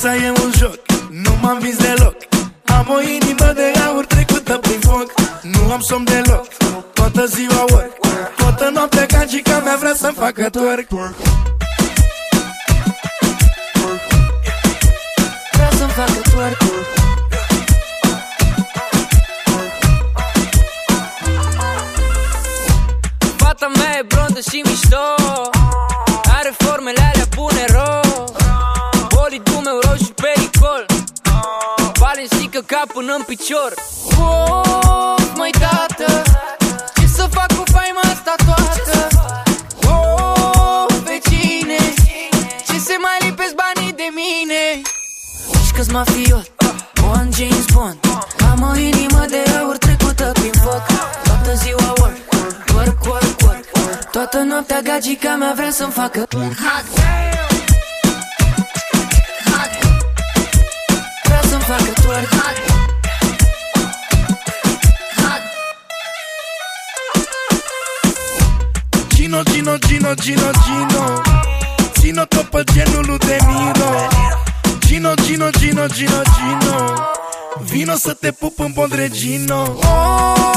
Viața e un joc, nu m-am vis deloc. Am o inimă de aur trecută prin foc. Nu am somn deloc, toată ziua work. Toată noaptea cagica mea vrea să-mi facă twerk. Vrea să-mi facă twerk. Fata mea e blondă și mișto Balenciaga cap până în picior. Oh, măi tată Ce să fac cu faima asta toată? Oh, vecine Ce se mai lipesc banii de mine? Mișcă-ți mafiot One James Bond. Am o inimă de aur trecută prin foc. Toată ziua work Work, work, work Toată noaptea gagica mea vrea să-mi facă. Hot, Vrea facă twerk hot, hot. Gino, Gino, Gino, Gino, Gino. Țin-o tot pe genul lui De Niro Gino, Gino, Gino, Gino, Gino. Vino să te pup în Bondregino. Oh,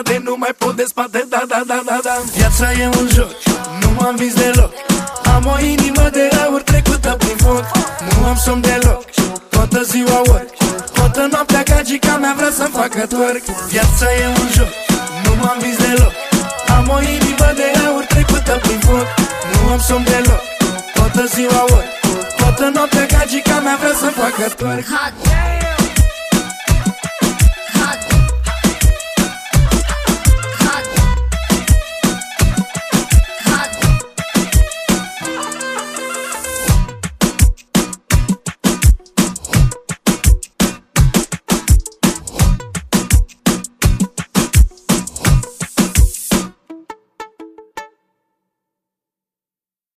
Am pozat de nu mai pot de spate Da, da, da, da, da. Viața e un joc Nu m-am vis deloc. Am o inimă de aur trecută prin foc. Nu am somn deloc Toată ziua work Toată noaptea gagica mea vrea să-mi facă twerk. Viața e un joc Nu m-am vis deloc. Am o inimă de aur trecută prin foc. Nu am somn deloc Toată ziua work Toată noaptea gagica mea vrea să-mi facă twerk. Hot,